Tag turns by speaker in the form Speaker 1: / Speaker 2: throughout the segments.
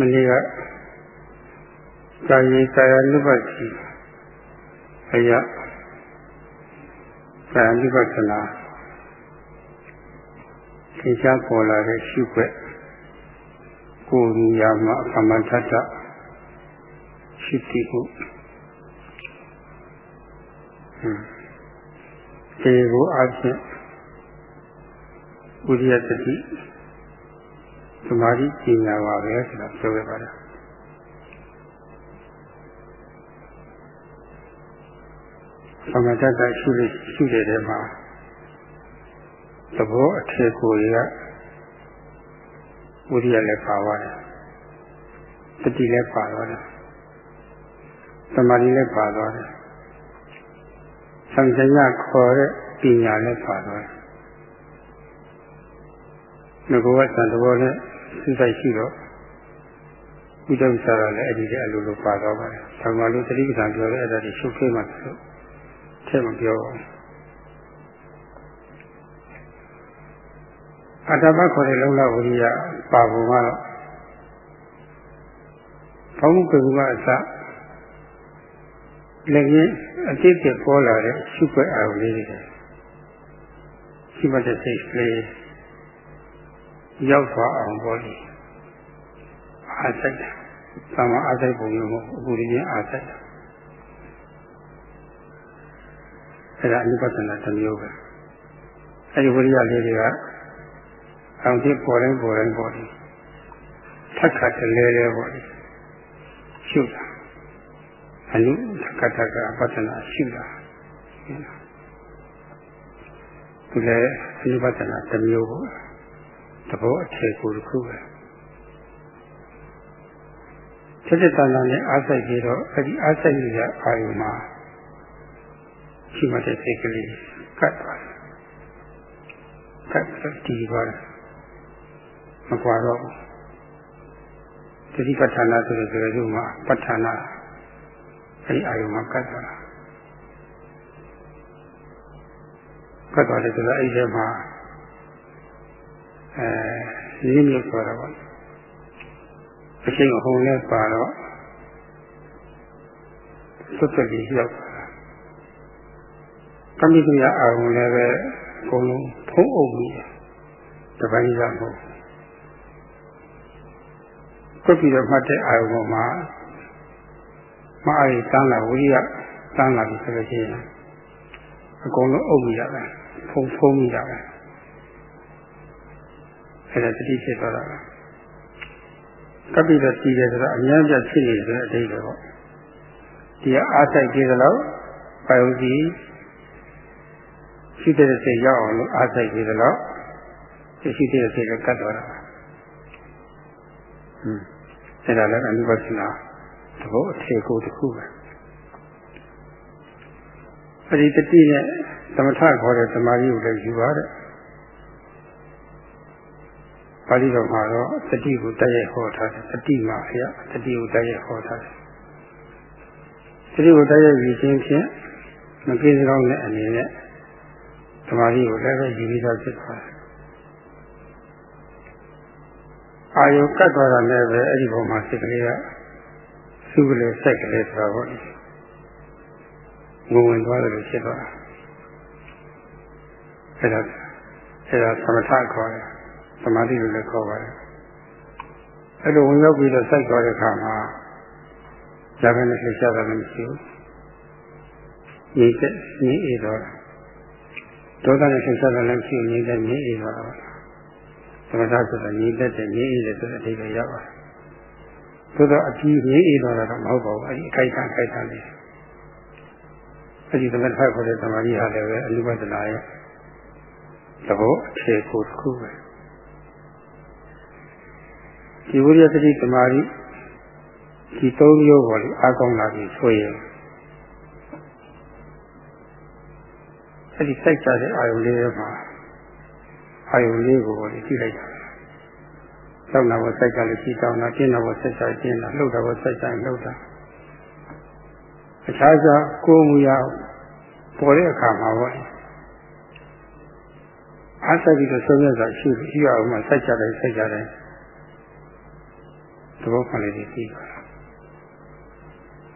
Speaker 1: မနေ့ကကာယေကာယ ानु ပတိအယကာယ ानु ပသနာသင်္ချာပေါ်လာတဲ့ရှုွက်ကိုယ်ဉာဏ်မှာအမှန်ထထရှိတိကိုဟွန်းဒီကိုအဖြစ်ဥရိယတတိ သမာဓိပညာပါပဲဆိုတာပြောခဲ့ပါတယ်သမထတရှိလို့ရှိတဲ့ထဲမှာသဘောအထည်ကိုရဝိရိယလည်းပါသွားတယ်တတိလည်းပါသွားတယ်သမာဓိလည်းပါသွားတယ်သံဃာခေါ်တဲ့ပညာလည်းပါသွားတယ် ငကောကသံသဘောနဲ့စိတ်ဆိုင်ရှိတော့ဥဒ္ဒဥစားရလည်းအဲ့ဒီတဲ့အလိုလိုပါသွားပါတယ်။ဆောင်းပါလို့တတိပ္ပံပြောတဲ့အဲ့ဒါတွေရှုပ်ခဲမှဆိုထဲမပြောပါဘူးအတ္တမခေါ်တဲ့လုံလဝိရိယပါပုံကတော့ဘုံကုကအစလည်းကြီးအတိတ်ကပေါ်လာတဲ့ရှုပ်ွက်အာရုံလေးတွေရှိမှတဲ့စိတ်ကလေး ရောက်သွားအောင်ပေါ်လိအားစိတ်တာ။သာမအားစိတ်ပုံမျိုးမဟုတ်အခုဒီချင်းအားစိတ်တာ။အဲဒါအနိပသနာတစ်မျိုးပဲ။အဲဒီဝိရိယလေးတွေကအောင်တိပေါ်တိုင်းပေါ်တိုင်းပေါ်တယ်။ထက်ခါတလဲလဲပေါ်တယ်။ရှုတာ။အနုကတကပတ္တနာရှုတာ။ဒီလေအနိပသနာတစ်မျိုးပေါ့။ သဘောအခြေကိုတစ်ခုပဲစစ်စစ်တန်တန်နဲ့အားစိုက်ပြီးတော့အဲ့ဒီအားစိုက်နေတဲ့အာယုမှာရှိမှတဲ့စိတ်ကလေးကတ်သွားတယ်ကတ်ပြီးတည်သွားတယ်မကွာတော့ဘူးသတိပဋ္ဌာနာဆိုတဲ့ကြိုးမှာပဋ္ဌာနာအဲ့ဒီအာယုမှာကတ်သွားတာကတ်သွားတယ်ဆိုတော့အဲ့ဒီမှာ အဲရင်းမြစ်ဆိုတာပေါ့အချိန်အဟုန်နဲ့ပါတော့သုတ္တတိရောက်တာကမိတ္တရာအာရုံလည်းပဲအကုန်လုံးဖုံးအုပ်ပြီးတပိုင်းရမဟုတ်ကုတ်ပြီးတော့မှတ်တဲ့အာရုံပေါ်မှာမအားရတန်းလာဝိရိယတန်းလာပြီဆိုလို့ရှိရင်အကုန်လုံးအုပ်မိရတာဖုံးဖုံးမိတာပဲ အဲ့ဒါတတိဖြစ်သွားတာကပ္ပိတော့တည်တယ်ဆိုတော့အများကြီးဖြစ်နေတဲ့အတိတ်ပဲပေါ့ဒီအားဆိုင်ကြည့်သလောက်ပါယုစီရှိတဲ့စိတ်ရောက်အောင်လို့အားဆိုင်ကြည့်သလောက်ရှိတဲ့စိတ်ကကတ်သွားတာဟွန်းအဲ့ဒါလည်းအနိဗ္ဗာန်နာသဘောအခြေကိုတစ်ခုပဲအဲ့ဒီတတိနဲ့သမထခေါ်တဲ့သမာဓိကိုလည်းယူပါတဲ့ ပါဠိတော်မှာတော့တတိကိုတည့်ရဟောထားတယ်တတိမှာအရာတတိကိုတည့်ရဟောထားတယ်တတိကိုတည့်ရရည်ချင်းဖြင့်မကိစ္စကောင်းတဲ့အနေနဲ့သမာဓိကိုလည်းပဲယူပြီးသားဖြစ်သွားတယ်အာယုကတ်သွားတာလည်းပဲအဲ့ဒီပုံမှာစိတ်ကလေးကစုကလေးစိတ်ကလေးဆိုတာပေါ့ငုံဝင်သွားတယ်လို့ဖြစ်သွားတာအဲ့ဒါအဲ့ဒါသမထခေါ်တယ် သမာဓိလို့လည်းခေါ်ပါတယ်အဲ့လိုဝင်ရောက်ပြီးတော့စိုက်သွားတဲ့အခါမှာဇာကနဲ့လှည့်ရှားတာလည်းမရှိဘူးငြိမ့်တဲ့ငြိမ့်အေးတော့ဒေါသနဲ့လှည့်ရှားတာလည်းမရှိဘူးငြိမ့်တဲ့ငြိမ့်အေးတော့သမထဆိုတာငြိမ့်တဲ့ငြိမ့်အေးတဲ့ဆိုတဲ့အဓိပ္ပာယ်ရောက်ပါတယ်သို့တော့အပြီးငြိမ့်အေးတော့တော့မဟုတ်ပါဘူးအဲ့ဒီအခိုက်အတန့်အခိုက်အတန့်လေးအဲ့ဒီသမထခေါ်တဲ့သမာဓိဟာလည်းပဲအနိဗ္ဗာန်ရဲ့သဘောအခြေကိုတစ်ခုပဲ ဒီဝိရိယသတိသမာဓိဒီသုံးမျိုးပေါ်လေအားကောင်းလာပြီဆိုရင်အဲ့ဒီစိုက်ကြတဲ့အာယုလေးမှာအာယုလေးကိုလေကြည့်လိုက်တာတောင်းတာကိုစိုက်ကြလို့ရှိတောင်းတာတင်းတာကိုစိုက်ကြတင်းတာလှုပ်တာကိုစိုက်ကြလှုပ်တာအခြားခြားကိုယ်မူရပေါ်တဲ့အခါမှာပေါ့အားစိုက်ပြီးတော့ဆုံးရတာရှိရှိအောင်မှစိုက်ကြတယ်စိုက်ကြတယ် သဘောခံလေးတွေသိပါလား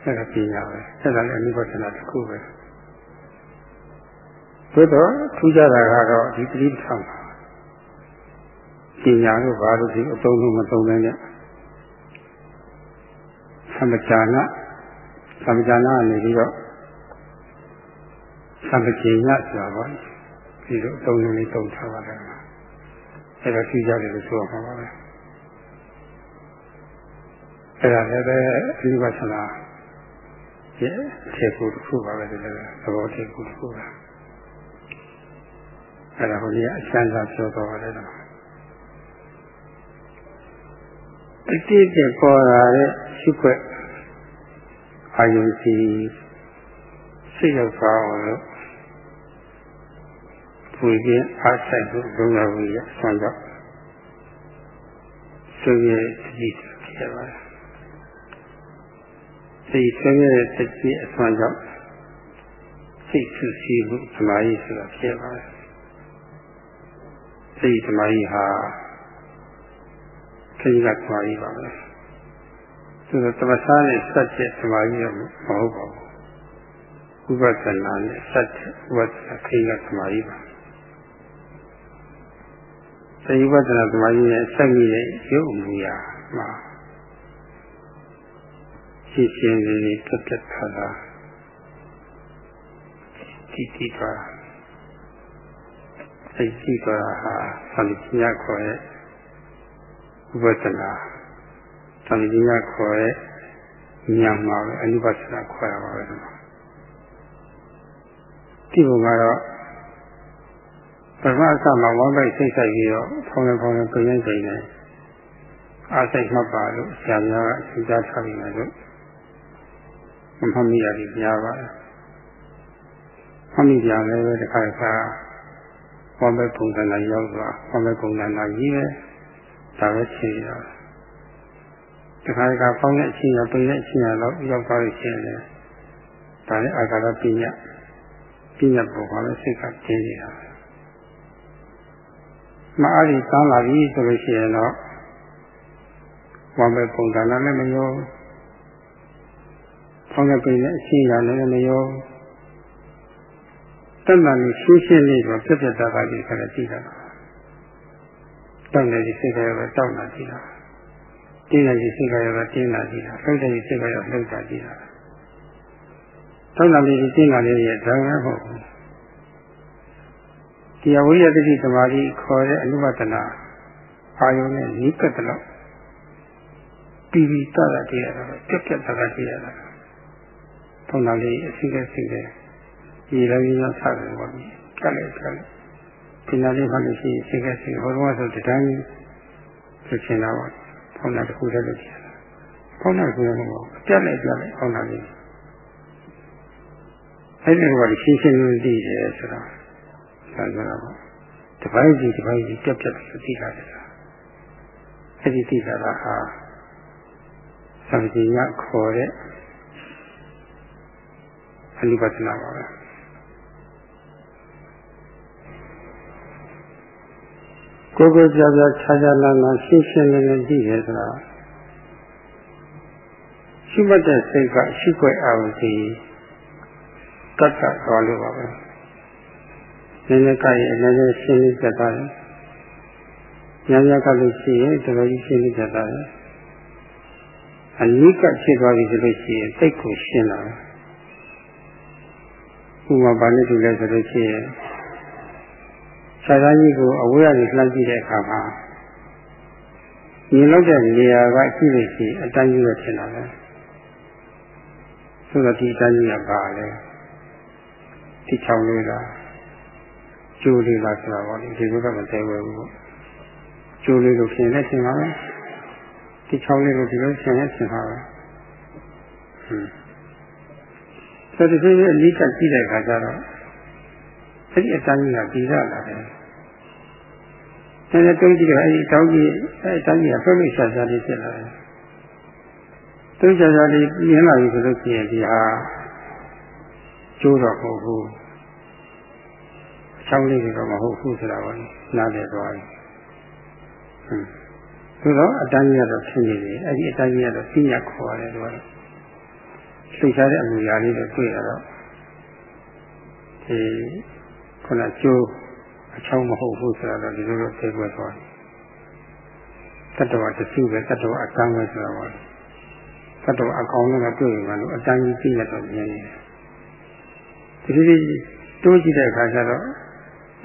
Speaker 1: အဲ့ဒါပညာပဲအဲ့ဒါလည်းအနိဗ္ဗာန်တစ်ခုပဲသို့တော့ထူးခြားတာကတော့ဒီပရိပ္ပံပါပညာလို့ဘာလို့ဒီအသုံးလို့မသုံးနိုင်နဲ့သမ္ပဇာနာသမ္ပဇာနာကနေပြီးတော့သမ္ပကျေညဆိုတာပေါ့ဒီလိုအသုံးလေးသုံးထားပါတယ်အဲ့ဒါထူးခြားတယ်လို့ဆိုရမှာပါပဲ အဲ့ဒါလည်းပဲအနိဗ္ဗာန်ရဲ့ထေကိုတစ်ခုပါပဲဒီလိုသဘောထေကိုတစ်ခုပါအဲ့ဒါဟိုကြီးအချမ်းသာပြောတော်တယ်တော့အတိတ်ကပေါ်လာတဲ့ရှိခွက်အာယုစီစိတ်ရောက်သွားအောင်လို့ဝိကျအားဆိုင်ဖို့ဘုရားဝိရဆံတော့ဆိုရည်ကြည့်ဖြစ်ပါတယ် စိတ်ဆွေးရဲ့စိတ်ကြီးအစွမ်းကြောင့်စိတ်ဆူဆီးမှုသမာဓိဆိုတာဖြစ်ပါတယ်စိတ်သမာဓိဟာခရီးကသမာဓိပါပဲဆိုတော့သမစာနဲ့စัจတဲ့သမာဓိတော့မဟုတ်ပါဘူးဥပဒနာနဲ့စัจတဲ့ဥပဒနာခရီးကသမာဓိပါစေဥပဒနာသမာဓိနဲ့ဆက်မိတဲ့ရုပ်မူရာမှာ ရှင်းရှင်းလေးလေးပြတ်ပြတ်ထားတာဒီဒီပါစိတ်ကြည့်သွားတာဟာသံဃာခေါ်ရဲ့ဥပဒနာသံဃာခေါ်ရဲ့ဉာဏ်မှာပဲအနိဗ္ဗာန်ခေါ်ရပါပဲဒီပုံကတော့ပထမအစမှာဝမ်းပိုက်စိတ်ဆိုင်ပြီးတော့ဖောင်းနေဖောင်းနေပြင်နေနေအားစိတ်မှတ်ပါလို့ဆရာများကအစီအစားထားပြီးတယ်လို့ မမှတ်မိရတယ်ကြားပါတယ်။မှတ်မိကြလည်းပဲတစ်ခါတစ်ခါဝမ်းပဲပုံစံနဲ့ရောက်သွားဝမ်းပဲပုံစံနဲ့ကြီးပဲဒါပဲရှင်းရတာ။တစ်ခါတစ်ခါပေါင်းတဲ့အချင်းရပိန်တဲ့အချင်းရတော့ရောက်သွားလို့ရှင်းတယ်။ဒါလည်းအာဃာတပညာပညာပေါ်ပါလဲစိတ်ကကျင်းနေတာပဲ။မအားဒီကောင်းလာပြီဆိုလို့ရှိရင်တော့ဝမ်းပဲပုံစံနဲ့လည်းမရောဘူး ဆောင်းရပိနဲ့အရှင်းရလည်းမရောတဏ္ဍာနဲ့ရှင်းရှင်းလေးတော့ပြက်ပြက်သားသားလေးခါလည်းကြည့်တာတောက်နေဒီစိတ်ကရောတောက်လာကြည့်တာတင်းနေဒီစိတ်ကရောတင်းလာကြည့်တာလှုပ်တဲ့ဒီစိတ်ကရောလှုပ်တာကြည့်တာတောက်လာလေးဒီတင်းလာလေးရဲ့ဒါပဲမဟုတ်ဘူးဒီအဝိယတတိသမာဓိခေါ်တဲ့အနုပဒနာအာယုနဲ့နိကတလောက်ပြီးပြီးတတ်တာတည်းရတာပြက်ပြက်သားသားတည်းရတာ ထုံတာလေးအစီကစီကဒီလည်းကြီးတော့ဆက်တယ်ပေါ့ဒီကလည်းကလည်းဒီနာလေးမှလို့ရှိရင်အစီကစီဟိုတော့ဆိုတတိုင်းဖြစ်ချင်တာပေါ့ထုံတာတစ်ခုတည်းလို့ဖြစ်တာထုံတာတစ်ခုလည်းမဟုတ်ဘူးပြက်လိုက်ပြက်လိုက်ထုံတာလေးအဲ့ဒီကတော့ရှင်းရှင်းလင်းသိတယ်ဆိုတော့ဒါဆိုတော့တပိုင်းစီတပိုင်းစီပြက်ပြက်သိတာတယ်အဲ့ဒီသိတာကဟာသံဃာခေါ်တဲ့ အနိပဒနာပါပဲကိုယ်ကိုယ်ပြပြခြားခြားလန်းလန်းရှင်းရှင်းလင်းလင်းသိတယ်ဆိုတာရှိမှတ်တဲ့စိတ်ကရှိခွက်အောင်စီကတ်ကတ်သွားလို့ပါပဲနည်းနည်းကရဲ့နည်းနည်းရှင်းလင်းကြတာလေညညကလို့ရှိရင်တော်တော်ကြီးရှင်းလင်းကြတာလေအနိကဖြစ်သွားပြီဆိုလို့ရှိရင်စိတ်ကိုရှင်းလာတယ် ဥပမာဘာနဲ့တူလဲဆိုလို့ရှိရင်ဆရာကြီးကိုအဝေးကနေလှမ်းကြည့်တဲ့အခါမှာမြင်လောက်တဲ့နေရာကရှိလို့ရှိရင်အတိုင်းကြီးပဲထင်တာပဲဆိုတော့ဒီအတိုင်းကြီးကဘာလဲဒီချောင်းလေးလားကျိုးလေးလားဆိုတာပေါ့ဒီလိုကမသိဘူးဘူးကျိုးလေးလို့ဖြစ်နေတယ်ပါပဲဒီချောင်းလေးကိုဒီလိုရှင်နေရှင်ပါပဲဟွန်း ဆိုဒီလိုအလေးကကြည့်တဲ့အခါကျတော့အဲ့ဒီအတိုင်းကြီးကပြီးရလာတယ်။ဒါနဲ့တုံးကြည့်တော့အဲ့ဒီတောင်းကြီးအဲ့အတိုင်းကြီးကဆွလို့ရှာရှာလေးဖြစ်လာတယ်။တုံးရှာရှာလေးပြင်းလာပြီဆိုလို့ရှိရင်ဒီဟာကျိုးတော့မဟုတ်ဘူး။အချောင်းလေးကတော့မဟုတ်ဘူးဆိုတာကိုနားလည်သွားပြီ။ဟွန်းသို့တော့အတန်းကြီးကတော့ဖြစ်နေတယ်အဲ့ဒီအတန်းကြီးကတော့ပြညာခေါ်ရတယ်သူက လှုပ်ရှားတဲ့အမူအရာလေးတွေတွေ့ရတော့ဒီခုနကျိုးအချောင်းမဟုတ်ဘူးဆိုတော့ဒီလိုလိုသိပွက်သွားတယ်တတ္တဝတစုပဲတတ္တဝအတန်းပဲဆိုတော့တတ္တဝအကောင်နဲ့တွေ့ရင်လည်းအတန်းကြီးပြညာတော့မြင်နေတယ်ဒီလိုတိုးကြည့်တဲ့အခါကျတော့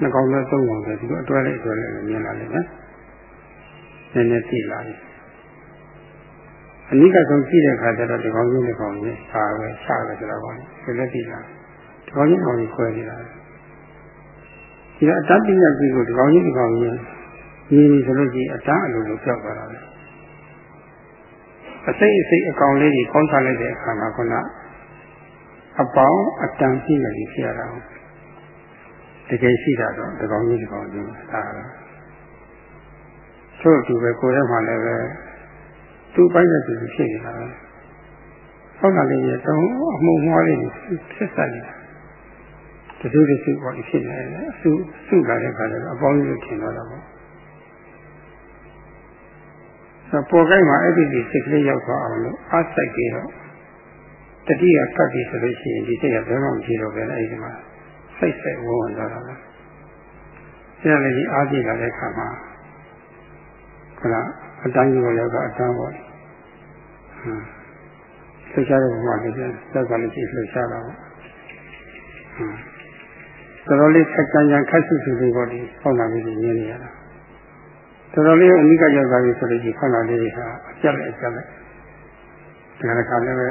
Speaker 1: နှကောင်နဲ့သုံးကောင်ပဲဒီလိုအတွဲလေးအတွဲလေးမြင်လာလိမ့်မယ်နည်းနည်းသိလာပြီ အနိကဆုံးကြည့်တဲ့အခါကျတော့ဒီကောင်းကြီးဒီကောင်းကြီးပါပဲရှာပဲဆိုတော့ဒီလည်းသိလာဒီကောင်းကြီးကောင်းကြီးခွဲနေတာဒီကအတ္တပညာကြီးကိုဒီကောင်းကြီးဒီကောင်းကြီးညီညီဆိုလို့ရှိရင်အတ္တအလိုလိုပြောက်သွားတာပဲအစိတ်အစိတ်အကောင်လေးကြီးပေါင်းထားလိုက်တဲ့အခါမှာခုနအပေါင်းအတန်ပြည့်နေပြီဖြစ်ရတာတကယ်ရှိတာတော့ဒီကောင်းကြီးဒီကောင်းကြီးဒါတော့ထို့အတူပဲကိုယ်ထဲမှာလည်းပဲ သူ့ပိုင်းတဲ့သူဖြစ်နေတာပဲဟောတာလေးရတော့အမှုမွားလေးဖြစ်ဆက်နေတာတစုတစုပေါ့ဖြစ်နေတယ်အစုစုလာတဲ့ခါကျတော့အပေါင်းကြီးထင်တော့တာပေါ့ဆိုပေါ်ကိုင်းမှာအဲ့ဒီဒီစိတ်ကလေးရောက်သွားအောင်လို့အားစိုက်ပြီးတော့တတိယကပ်ပြီးဆိုလို့ရှိရင်ဒီစိတ်ကဘယ်မှမဖြစ်တော့ပဲအဲ့ဒီမှာစိတ်စိတ်ဝန်းဝင်သွားတာပဲဆရာလည်းဒီအားကြည့်လာတဲ့ခါမှာ ခဏအတိုင်းကြီးကိုရောက်တော့အတန်းပေါ့ဟမ်လှရှားတဲ့ဘုရားလည်းစက်ကလည်းရှိလှရှားတာပေါ့ဟမ်တော်တော်လေးခက်ကြံကြံခက်ဆုစုလေးပေါ့ဒီပေါက်လာပြီးမြင်နေရတာတော်တော်လေးအနိကရောက်သွားပြီဆိုလို့ရှိရင်ပေါက်လာလေးဟာအကျက်လည်းအကျက်လည်းဒါကလည်းပဲ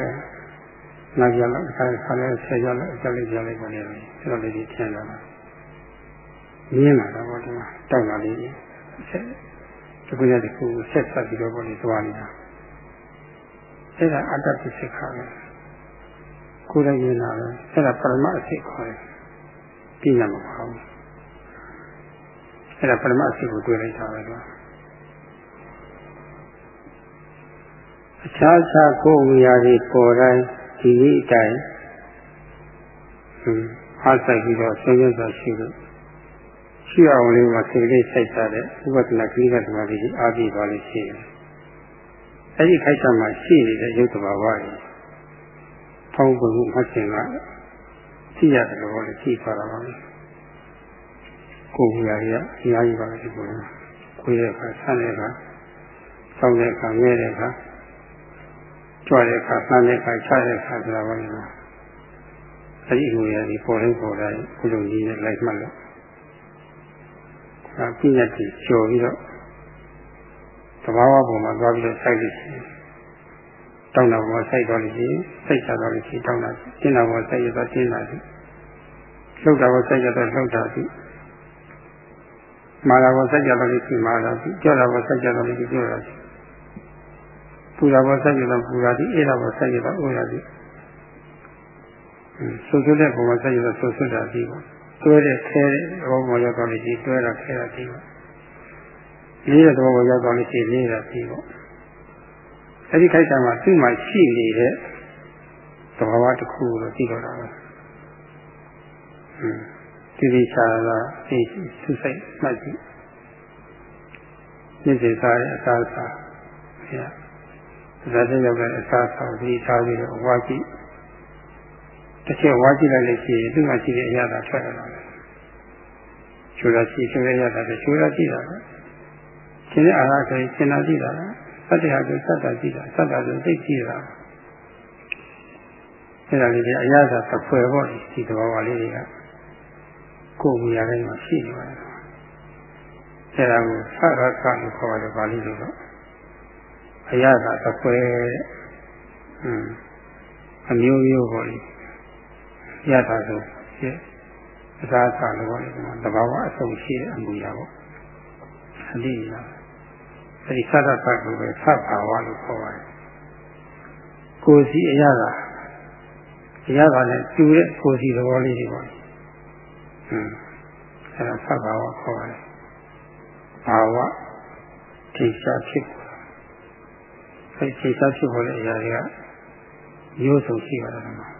Speaker 1: နာကြလောက်ခါခါလဲဆယ်ကြလောက်အကျက်လေးကြလိုက်ပါလေတော်တော်လေးထင်လာတာမြင်လာတော့ဒီမှာတောက်လာလေးဆ က်ဒီကုရတဲ့ခုဆက်ဆက်ပြီးတော့ပေါ်နေသွားနေတာအဲ့ဒါအတ္တပစ္စည်းခါပဲကိုယ်လည်းမြင်တာပဲအဲ့ဒါပရမအစိတ်ခေါ်တယ်ပြညာမပါဘူးအဲ့ဒါပရမအစိတ်ကိုတွေ့လိုက်တာပဲကွာအခြားခြားကိုယ်ဝိရာတွေပေါ်တိုင်းဒီနည်းအတိုင်းအားဆိုင်ပြီးတော့ဆွေးနွေးစွာရှိလို့ ရှိအောင်လေးမှာစိတ်လေးစိုက်ထားတဲ့ဥပဒနာကိရိကသမားလေးအားပြည့်သွားလို့ရှိတယ်။အဲဒီခိုက်တာမှာရှိနေတဲ့ရုပ်တဘာဝတွေဖောင်းပုံမှတ်ခြင်းကသိရတယ်လို့လည်းသိသွားတာပါပဲ။ကိုယ်ကြီးရရအများကြီးပါပဲဒီလို။ကိုယ်ရဲ့အခါဆန်းတဲ့အခါစောင်းတဲ့အခါငဲတဲ့အခါကြွတဲ့အခါဆန်းတဲ့အခါချတဲ့အခါဆိုတာပါလေ။အဲဒီကိုယ်ရဒီပေါ်တိုင်းပေါ်တိုင်းကုလိုကြီးနဲ့လိုက်မှတ်လို့ ဒါပြည့်ရည်ကျော်ပြီးတော့သဘာဝပုံမှာသွားပြီးတော့စိုက်လို့ရှိရင်တောင်းတာပေါ်စိုက်တော့လို့ရှိရင်စိတ်ချတော့လို့ရှိရင်တောင်းတာတင်းတာပေါ်စိုက်ရတော့တင်းတာရှိလှုပ်တာပေါ်စိုက်ရတော့လှုပ်တာရှိမာလာပေါ်စိုက်ရတော့လို့ရှိမာလာရှိကြောက်တာပေါ်စိုက်ရတော့လို့ရှိကြောက်တာရှိပူတာပေါ်စိုက်ရတော့ပူတာရှိအေးတာပေါ်စိုက်ရတော့အိုးတာရှိဆူဆူတဲ့ပုံမှာစိုက်ရတော့ဆူဆူတာရှိပါ တွဲတဲ့ခဲတဲ့ဘောပေါ်ရောက်တော့လို့ရှိတွဲတာခဲတာရှိပါလေးတဲ့ဘောပေါ်ရောက်တော့လို့ရှိလေးတာရှိပါအဲ့ဒီခိုက်တာမှာသူ့မှာရှိနေတဲ့သဘာဝတစ်ခုလို့သိတော့တာပဲဟွန်းဒီဒီချာလာဒီသူစိတ်မှတ်ကြည့်နေ့စဉ်စားတဲ့အစားအစာဘုရားဒါတဲ့ရောက်တဲ့အစားအစာကိုဒီထားပြီးတော့ဝါကြည့် တစ်ချက်ဝါကြည့်လိုက်လို့ရှိရင်သူ့မှာရှိတဲ့အရာသာထွက်လာတယ်။ကျိုးရရှိကျိုးရရတာပဲကျိုးရရှိတာပဲ။ရှင်တဲ့အာဟာဆိုရင်ရှင်သာရှိတာပဲ။သတ္တဟာဆိုသတ္တရှိတာသတ္တဆိုသိရှိတာ။အဲဒါလေးတွေအရာသာသဖွယ်ပေါ့ဒီသဘောပါလေးတွေကကိုယ်မူရတိုင်းမှာရှိနေပါတယ်။အဲဒါကိုသရသလို့ခေါ်တယ်ပါဠိလိုတော့အရာသာသဖွယ်တဲ့။อืมအမျိုးမျိုးပေါ့လေ။ ရတာဆိုဖြစ်အစားအစာလိုပေါ့လေတဘာဝအဆုံးရှိတဲ့အမှုရာပေါ့အလိလာအဲဒီသတ္တသကိုပဲသဘာဝလို့ခေါ်ပါတယ်ကိုယ်စီအရာကအရာကလည်းတူတဲ့ကိုယ်စီသဘောလေးတွေပေါ့ဟွန်းအဲဒါသဘာဝခေါ်ပါတယ်ဘာဝထိရှားဖြစ်အဲဒီထိရှားဖြစ်ပေါ်တဲ့အရာတွေကရိုးစုံရှိပါတယ်ကွာ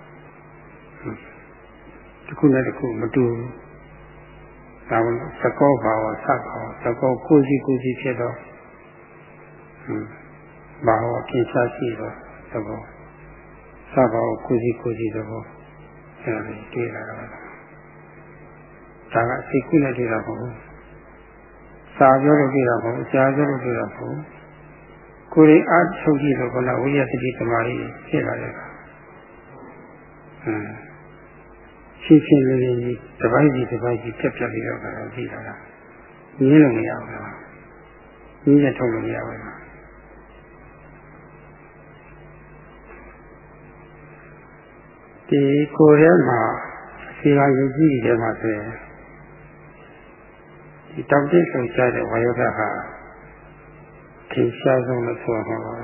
Speaker 1: တစ်ခုနဲ့တစ်ခုမတူဘူးဒါကသကောဘာဝသကောသကောကိုစီကိုစီဖြစ်တော့ဘာဟောကိစ္စရှိတော့သဘောစပါကိုကိုစီကိုစီသဘောအဲ့ဒါလေးတွေ့လာတော့ဒါကစိတ်ကူးနဲ့တွေ့တာမဟုတ်ဘူးစာပြောလို့တွေ့တာမဟုတ်ဘူးကြားပြောလို့တွေ့တာမဟုတ်ဘူးကိုယ်ရင်အားထုတ်ကြည့်လို့ကဝိရသတိသမာဓိဖြစ်လာတဲ့အခါ ဟမ်ရှင်းရှင်းလေးလေးတပိုင်းကြီးတပိုင်းကြီးပြက်ပြက်ပြီးတော့ကတော့ကြည့်လာတာငင်းလို့မရဘူးလားငင်းရထုတ်လို့မရဘူးလားဒီကိုယ်ထဲမှာအစီအမံကြီးကြီးထဲမှာဆိုရင်ဒီတောင်တိတ်ဆုံးချတဲ့ဝါယောဓာတ်ဟာထင်ရှားဆုံးလို့ဆိုရမှာပါ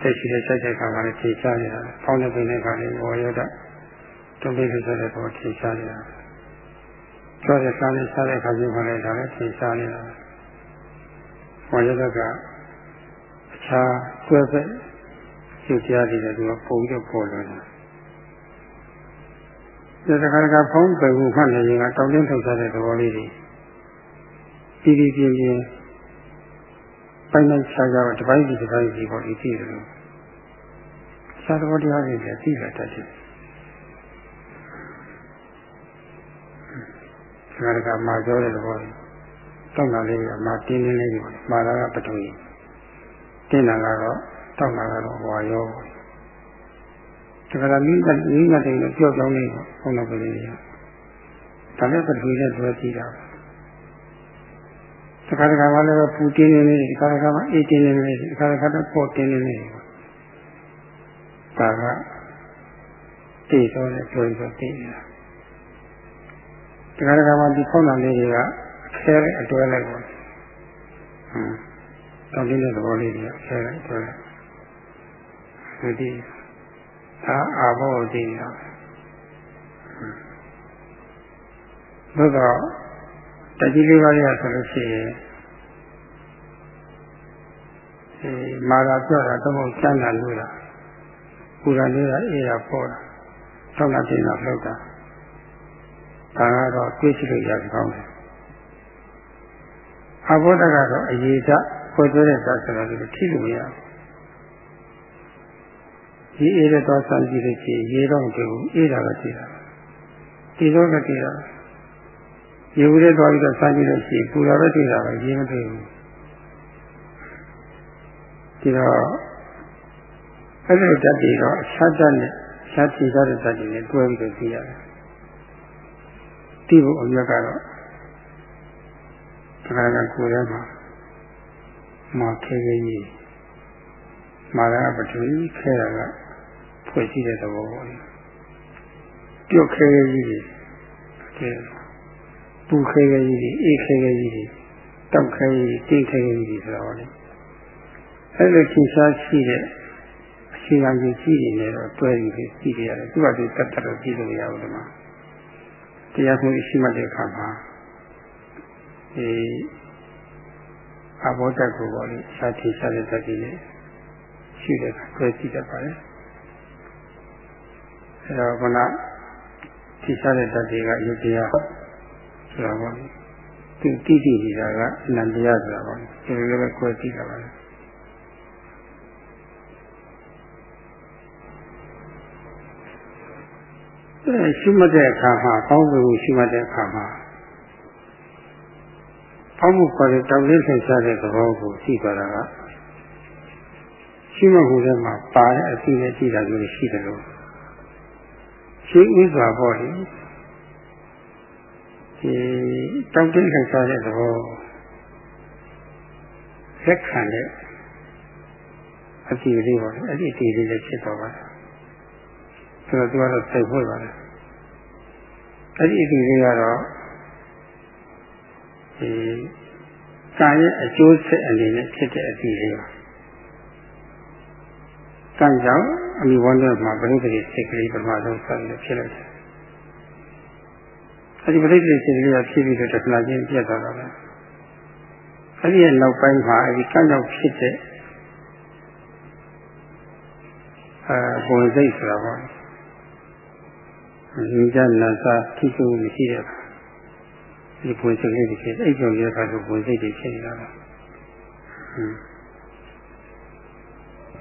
Speaker 1: တက်ရှိတဲ့စိတ်တဲ့ခါကလည်းထင်ရှားနေတာ။ပေါင်းတဲ့ပင်တဲ့ခါလည်းဝါယောဓာတ် တုံ့ပြန်ဆိုတဲ့ပေါ်ထင်ရှားနေတာ။ကျော်တဲ့စားနဲ့စားတဲ့ခါကျမှလည်းဒါလည်းထင်ရှားနေတာ။ဝါယောဓာတ်ကအခြားတွဲဖက်ရှုပ်ကြားနေတဲ့သူကပုံပြီးတော့ပေါ်လာတာ။ဒီတခါတခါဖုံးပယ်မှုမှတ်နေရင်ကတောင်းတင်းထုတ်ထားတဲ့သဘောလေးတွေပြည်ပြည်ပြင်းပြင်းပိုင်းပိုင်းခြားခြားတပိုင်းစီတပိုင်းစီပေါ်ဒီကြည့်တယ်လို့သာသဘောတရားတွေလည်းသိလာတတ်တယ်။ ဒီကကမှာပြောတဲ့သဘောတွေတောင်းတာလေးကမှာတင်းတင်းလေးတွေမှာလာကပထဝီတင်းတာကတော့တောက်လာကတော့ဝါရောတကယ်လို့မိကမိကတိတ်နဲ့ကြောက်ကြောင်းနေပေါ့ဘုံတော်ကလေးတွေကဒါလည်းပထဝီနဲ့တွဲကြည့်တာတခါတခါမှလည်းပူတင်းနေနေတခါတခါမှအေးတင်းနေနေတခါတခါတော့ပေါ်တင်းနေနေဒါကတည်တော့လည်းပြောပြီးတော့တည်နေတာ တခါတခါမှဒီဖောင်းတာလေးတွေကအခဲအတွဲလိုက်ပေါ့ဟမ်တောင်းတင်းတဲ့သဘောလေးတွေအခဲအတွဲလိုက်ဒီအာအာဘောတည်နေတာသို့တော့တကြီးလေးပါးရဆိုလို့ရှိရင်အဲမာရာပြောတာတော့မဟုတ်ကျမ်းသာလို့လားပူရာလေးကအေးတာပေါ်တာဆောက်လာတင်တာလောက်တာ ဒါကတော့တွေးကြည့်လို့ရကောင်းတယ်အဘောဓကတော့အရေးကဖွဲ့သွဲတဲ့သာဆိုတော့ဒီထိလို့မရဘူးဒီအေးတဲ့သွားစမ်းကြည့်လို့ရှိရင်ရေတော့မတွေ့ဘူးအေးတာပဲတွေ့တာဒီလိုပဲတွေ့တာရေဦးတဲ့သွားပြီးတော့စမ်းကြည့်လို့ရှိရင်ပူလာပဲတွေ့တာပဲရေမတွေ့ဘူးဒီတော့အဲ့ဒီဓာတ်တွေတော့အခြားဓာတ်နဲ့အခြားထိသားတဲ့ဓာတ်တွေနဲ့တွဲပြီးတော့သိရတယ် တိဖို့အမြတ်ကတော့ဒါကကိုယ်ထဲမှာမာခဲခဲကြီးမာရပထဝီခဲတာကဖွဲ့စည်းတဲ့သဘောပေါ့ပြုတ်ခဲခဲကြီးတွေပူခဲခဲကြီးတွေအေးခဲခဲကြီးတွေတောက်ခဲကြီးတင်းခဲခဲကြီးတွေဆိုတော့လေအဲ့လိုသင်ရှားရှိတဲ့အရှိအကြီးကြီးတွေနဲ့တော့တွဲပြီးကြည့်ရတယ်သူကသူတတ်တတ်တော့ကြည့်လို့မရဘူးဒီမှာ တရားမှုရှိမှတဲ့အခါမှာဒီအဘောဓာတ်ကိုပေါ့လေရှားထင်ရှားတဲ့တတ်ကြီးနဲ့ရှိတဲ့တွဲကြည့်တတ်ပါလေအဲတော့ခုနထင်ရှားတဲ့တတ်ကြီးကယုတ်တရားဆိုတာပေါ့လေသူတိတိနေတာကအနန္တရားဆိုတာပေါ့လေဒီလိုလည်းကိုယ်ကြည့်တာပါလေ ရှုမှတ်တဲ့အခါမှာကောင်းမှုရှုမှတ်တဲ့အခါမှာဖောက်မှုခေါ်တဲ့တောင်းလေးလှည့်ရှားတဲ့သဘောကိုသိကြတာကရှုမှတ်မှုထဲမှာပါတဲ့အစီနဲ့ကြည့်တာမျိုးရှိတယ်လို့ရှင်းဥစွာပေါ့လေဒီတောင်းတင်းလှည့်ရှားတဲ့သဘောလက်ခံတဲ့အစီလေးပေါ့လေအဲ့ဒီအစီလေးလည်းဖြစ်တော့ပါတယ် ဆိုတော့သူကတော့စိတ်ဖွဲ့ပါလေအဲ့ဒီအစီလေးကတော့ဒီကံရဲ့အကျိုးဆက်အနေနဲ့ဖြစ်တဲ့အစီလေးပါကံကြောင့်အမိဝန္ဒမှာပရိသေစိတ်ကလေးပထမဆုံးဆက်ပြီးဖြစ်လိုက်တယ်အဲ့ဒီပရိသေစိတ်ကလေးကဖြစ်ပြီးတော့တခဏချင်းပြတ်သွားတာပဲအဲ့ဒီရဲ့နောက်ပိုင်းမှာအဲ့ဒီကံကြောင့်ဖြစ်တဲ့အဲဘုံစိတ်ဆိုတာပေါ့ ဉာဏ်နာစာထိကျုံမရှိတဲ့အခါဒီပွင့်စိတ်လေးတွေဖြစ်အိပ်ကြုံရတဲ့အခါဆိုပွင့်စိတ်တွေဖြစ်နေတာပါ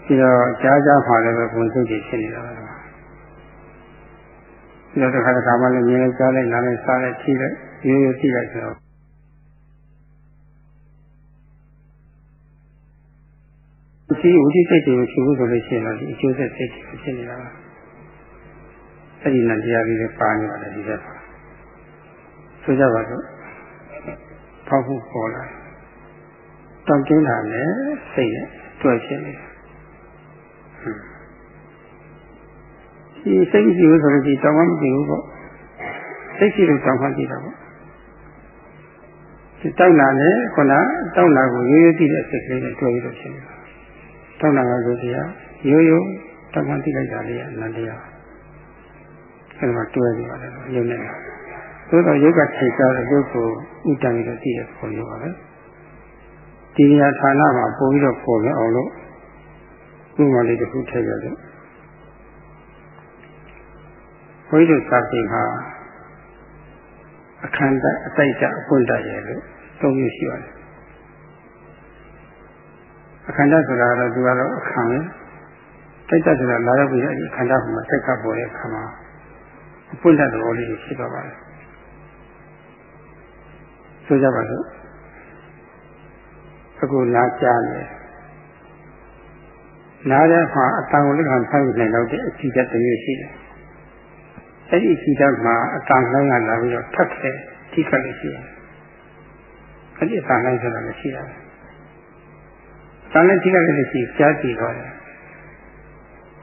Speaker 1: ပြီးတော့ကြားကြားမှာလည်းပဲဘုံစိတ်တွေဖြစ်နေတာပါပြီးတော့တစ်ခါတစ်ခါမှလည်းမြင်လိုက်ကြားလိုက်နားလိုက်စားလိုက်ထိလိုက်ရိုးရိုးထိလိုက်ဆိုတော့ဒီဥဒိစိတ်တွေကိုရှိဖို့ဆိုလို့ရှိရင်တော့ဒီအကျိုးဆက်စိတ်တွေဖြစ်နေတာပါ အဲ့ဒီနဲ့တရားလေးတွေပါနေပါတယ်ဒီချက်ပါဆိုကြပါစို့ဖောက်ဖို့ပေါ်လာတောင့်တင်းတာနဲ့စိတ်နဲ့တွေ့ဖြစ်နေတယ်ဒီစိတ်ရှိလို့ဆိုလို့ဒီတောင်းမှမသိဘူးပေါ့စိတ်ရှိလို့တောင်းမှသိတာပေါ့ဒီတောင်းလာနဲ့ခုနတောင်းလာကိုရိုးရိုးသိတဲ့စိတ်ကလေးနဲ့တွေ့ရလို့ဖြစ်နေတာတောင်းလာကဆိုတရားရိုးရိုးတောင်းမှသိလိုက်တာလေးကအနန္တရား အဲ့ဒါမှတွေ့နေပါတယ်ရုပ်နဲ့သို့တော့ရုပ်ကထိတ်ကားတဲ့ရုပ်ကိုဥတ္တန်ပြီးတော့သိတဲ့ပုံမျိုးပါပဲဒီနေရာဌာနမှာပို့ပြီးတော့ပေါ်ရအောင်လို့ဥပမာလေးတစ်ခုထည့်ရလို့ဘုန်းကြီးတို့စာပေမှာအခန္ဓာအတိုက်ကြအပွင့်တရလို့သုံးမျိုးရှိပါတယ်အခန္ဓာဆိုတာတော့သူကတော့အခန္ဓာတိုက်ကြဆိုတာလာရောက်ပြီးအဲဒီအခန္ဓာမှာတိုက်ကပ်ပေါ်တဲ့အခါမှာအ ပွင့်တတော်လေးဖြစ်သွားပါတယ်ဆိုကြပါစို့အခုနားကြားနေနားတဲ့မှာအတန်ကိုလက်ခံဖမ်းနိုင်တော့တဲ့အကြည့်တက်တမျိုးရှိတယ်အဲ့ဒီအကြည့်တက်မှာအတန်လိုင်းကလာပြီးတော့ထပ်ခဲထိခတ်လို့ရှိတယ်အဲ့ဒီအတန်လိုင်းဆိုတာလည်းရှိရတယ်တန်လည်းထိခတ်လို့ရှိကြားကြည့်တော့တယ်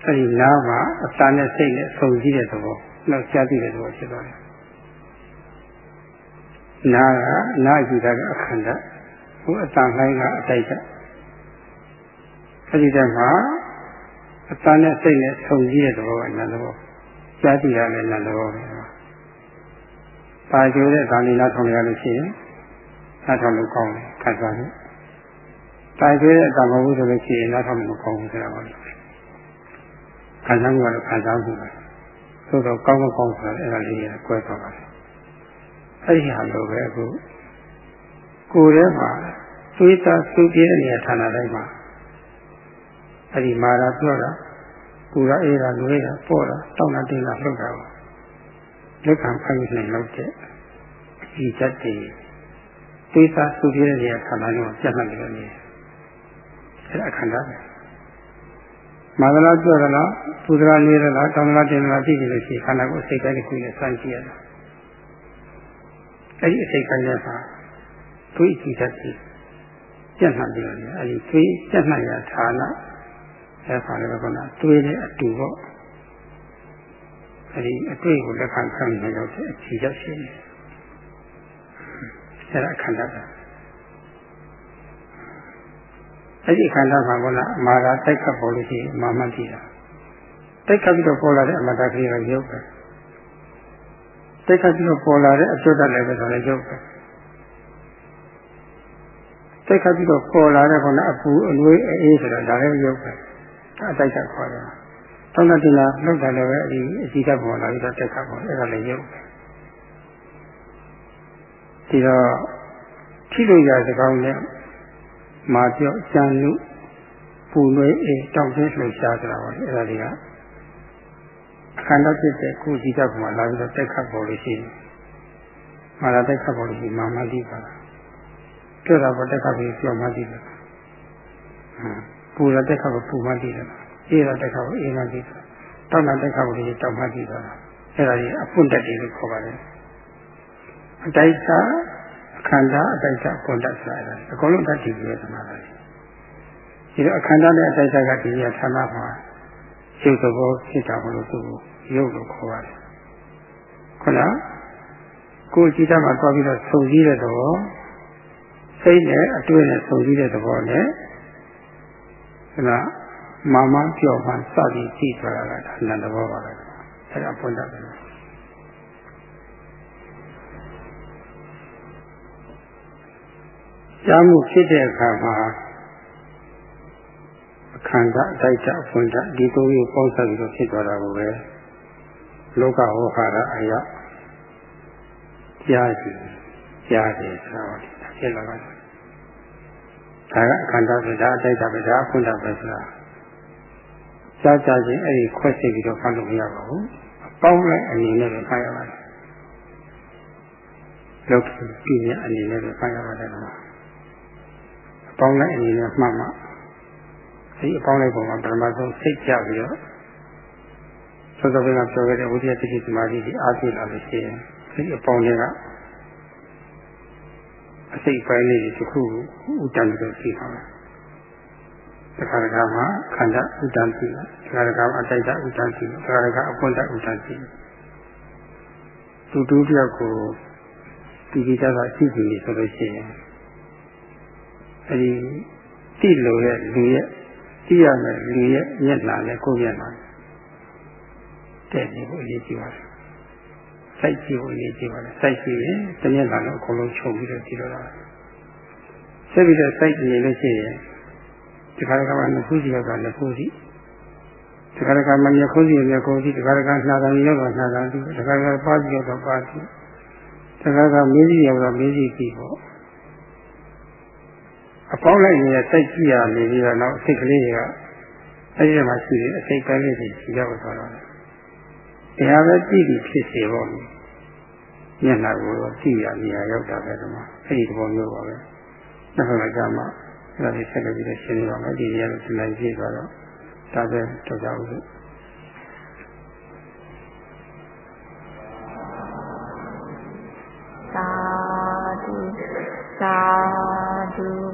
Speaker 1: အဲ့ဒီနားမှာအတန်နဲ့စိတ်နဲ့ဆုံစည်းတဲ့သဘော နောက်ကြားကြည့်တဲ့သဘောဖြစ်သွားတယ်နာကနာကြည့်တာကအခန္ဓာဟိုအတန်လိုင်းကအတိုက်ချက်အဲဒီတည်းမှာအတန်နဲ့စိတ်နဲ့ဆုံစည်းတဲ့သဘောကနန္တဘောကြားကြည့်ရတဲ့နန္တဘောပဲပါကျိုးတဲ့ဒါလီနာထောင်ရလို့ရှိရင်နားထောင်လို့ကောင်းတယ်ခတ်သွားတယ်ပါကျိုးတဲ့အတန်မဟုတ်ဆိုလို့ရှိရင်နားထောင်လို့ကောင်းဘူးဆိုတာပါခံစားမှုကတော့ခံစားမှုပဲ သို့တော့ကောင်းမကောင်းဆိုတာအဲ့ဒါလေးကိုကွဲသွားပါတယ်အဲ့ဒီဟာလိုပဲအခုကိုယ်ထဲမှာသွေးသားစုပြည့်တဲ့နေရာဌာနတိုင်းမှာအဲ့ဒီမာရာပြောတာပူရအေးတာလွေးတာပေါ့တာတောင်းတာတင်းတာလှုပ်တာလက်ခံဖိုင်နိုင်လို့တဲ့အကြည့်ချက်တွေသွေးသားစုပြည့်တဲ့နေရာဌာနတိုင်းမှာပြတ်မှတ်နေတယ်အဲ့ဒါအခန္ဓာပဲ မာသလားပြောရလားပူဇရာနေရလားတောင်းတာတင်းတာသိပြီလို့ရှိရင်ခန္ဓာကိုယ်စိတ်တိုင်းတစ်ခုနဲ့စမ်းကြည့်ရတာအဲ့ဒီအစိတ်ပိုင်းထဲမှာတွေးကြည့်တတ်ပြီပြတ်မှတ်ပြီးတော့အဲ့ဒီတွေးပြတ်မှတ်ရဌာနအဲ့ဒါလည်းကောနာတွေးတဲ့အတူပေါ့အဲ့ဒီအတွေ့ကိုလက်ခံခံနေတော့အချီရောက်ရှိနေအဲ့ဒါခန္ဓာပဲ အဲ့ဒီခန္ဓာမှာကောနာမာရာတိုက်ခတ်ပေါ်လို့ရှိရင်မာမတိတာတိုက်ခတ်ပြီးတော့ပေါ်လာတဲ့အမတ္တကလေးကရုပ်ပဲတိတ်ခတ်ပြီးတော့ပေါ်လာတဲ့အကျွတ်တက်လည်းပဲဆိုလည်းရုပ်ပဲတိတ်ခတ်ပြီးတော့ပေါ်လာတဲ့ခေါင်းကအပူအလွေးအေးဆိုတာဒါလည်းရုပ်ပဲအတိုက်ခတ်ခေါ်တယ်တောင်းတတင်လာလှုပ်တယ်လည်းပဲဒီအစီကပေါ်လာပြီးတော့တက်ခတ်ပေါ်အဲ့ဒါလည်းရုပ်ပဲဒီတော့ထိလို့ရစကောင်းနဲ့ မာပြော့ကြံလူပူလွေးအေးတောင်းတင်းလှုပ်ရှားကြတာပါလေအဲ့ဒါတွေကခန္ဓာဖြစ်တဲ့ကိုယ်စီတတ်ကလာပြီးတော့တက်ခတ်ပေါ်လို့ရှိရင်မာလာတက်ခတ်ပေါ်လို့ရှိရင်မာမတိပါလားတွေ့တာပေါ်တက်ခတ်ပြီးပြောမှတိတယ်ပူလာတက်ခတ်ကိုပူမှတိတယ်အေးလာတက်ခတ်ကိုအေးမှတိတယ်တောက်လာတက်ခတ်ကိုလည်းတောက်မှတိတယ်အဲ့ဒါကြီးအပွင့်တက်တယ်လို့ခေါ်ပါတယ်အတိုက်စာအ ခန္ဓာအတိုက်စာပွင့်တက်ဆိုတာအကုန်လုံးတတ်တည်ပြီးရမှာပါဒီတော့အခန္ဓာနဲ့အတိုက်စာကဒီရဌာနမှာရုပ်သဘောဖြစ်တာမလို့သူ့ကိုရုပ်လို့ခေါ်ရတယ်ခုနကိုယ်ကြည့်တာမှာသွားပြီးတော့စုံစည်းတဲ့သဘောစိတ်နဲ့အတွေ့နဲ့စုံစည်းတဲ့သဘောနဲ့ခုနမာမပြော့မှစသည်ကြည့်သွားတာကအနန္တဘောပါပဲအဲ့ဒါပွင့်တတ်တယ် ကြားမှုဖြစ်တဲ့အခါမှာအခန္ဓာအတိုက်တာအဖွင့်တာဒီသုံးမျိုးပေါင်းစပ်ပြီးတော့ဖြစ်သွားတာကိုပဲလောကဝဟာရအယကြားကြည့်ကြားတယ်ဆိုတော့ဖြစ်လာတာဒါကအခန္ဓာပဲဒါအတိုက်တာပဲဒါအခွင့်တာပဲဆိုတာကြားကြခြင်းအဲ့ဒီခွက်စိတ်ပြီးတော့ဖတ်လို့မရပါဘူးအပေါင်းလိုက်အနေနဲ့ပဲဖတ်ရပါတယ်လောကပြည်ရအနေနဲ့ပဲဖတ်ရပါတယ်ကွာအ ပေါင်းလိုက်အနေနဲ့မှတ်မှဒီအပေါင်းလိုက်ပုံမှာပထမဆုံးစိတ်ကြပြီးတော့သောသောကပြောခဲ့တဲ့ဝိသေတ္တိသမာဓိကြီးအားဖြည့်လာလို့ရှိရင်ဒီအပေါင်းတွေကအစိတ်ပိုင်းလေးတစ်ခုဥတ္တန်လို့ရှိပါမယ်တခါတခါမှာခန္ဓာဥဒ္ဒံတိတခါတခါအတိုက်တဥဒ္ဒံတိတခါတခါအပွင့်တဥဒ္ဒံတိသူတူတယောက်ကိုဒီဒီသားကရှိကြည့်ဆိုလို့ရှိရင် အဲဒီတိလို့ရဲ့လူရဲ့ကြည့်ရမယ်လူရဲ့မျက်နှာနဲ့ကိုယ်မျက်နှာတဲ့ဒီကိုအရေးကြီးပါတယ်စိုက်ကြည့်ဖို့အရေးကြီးပါတယ်စိုက်ကြည့်ရင်တမျက်နှာလုံးအကုန်လုံးချုပ်ပြီးတော့ကြည့်တော့တာဆက်ပြီးတော့စိုက်ကြည့်လို့ရှိရင်ဒီခါကမှနှစ်ခုစီရောက်တာနှစ်ခုစီဒီခါကမှနှစ်ခုစီနှစ်ခုစီဒီခါကနှာတန်ရောက်တာနှာတန်စီဒီခါကပါးစီရောက်တော့ပါးစီဒီခါကမင်းစီရောက်တော့မင်းစီကြည့်ပေါ့ အပေါင်းလိုက်နေတဲ့စိတ်ကြည့်ရနေပြီးတော့နောက်စိတ်ကလေးတွေကအဲ့ဒီမှာရှိတယ်အစိတ်ပိုင်းလေးတွေရှိရောက်သွားတော့တရားပဲကြည့်ပြီးဖြစ်စေပေါ့မျက်နှာကိုကြည့်ရနေရရောက်တာပဲဒီမှာအဲ့ဒီသဘောမျိုးပါပဲနောက်ဆုံးကြမှာအဲ့ဒါလေးဆက်လက်ပြီးတော့ရှင်းပြပါမယ်ဒီနေရာကိုဒီလိုက်ကြည့်သွားတော့ဒါပဲတော့ကြအောင်လို့
Speaker 2: သာဓုသာဓု